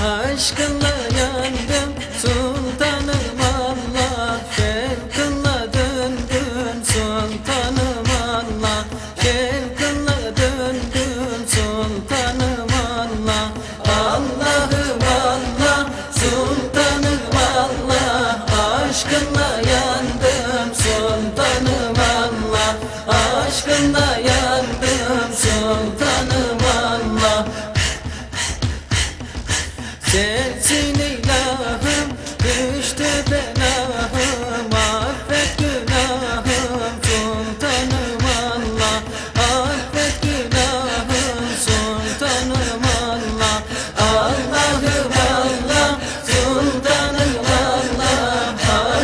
Aşkınla yandım sultanım Allah. Şevkınla döndüm sultanım Allah. Şevkınla döndüm sultanım Allah. Allah'ım Allah sultanım Allah. Aşkınla yandım sultanım Allah. Aşkınla yandım sultanım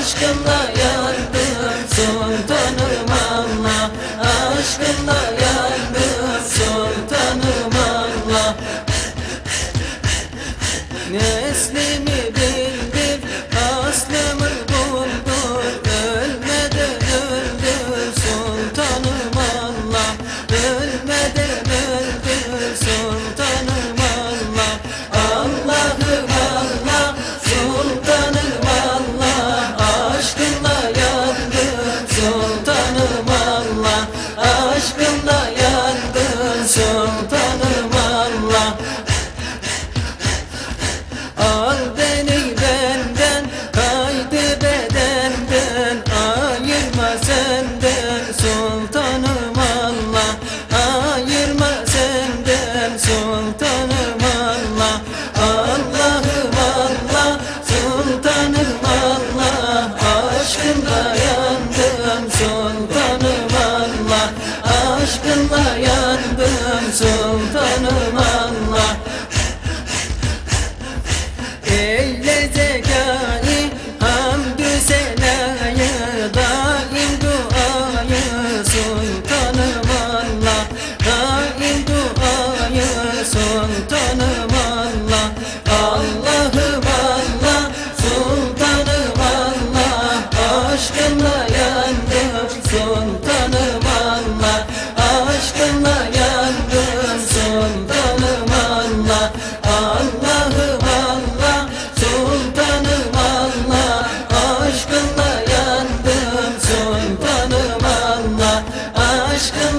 Aşkınla yandım, sultanım Allah. Aşkınla yandım, sultanım Allah. Neslimi Aşkınla sultanım Allah Eyle zekayı hamdü senaya Daim duayı sultanım Allah Daim duayı sultanım Allah Allah'ım Allah sultanım Allah Aşkınla yandım sultanım Allah Aşkınla yandım aşkım.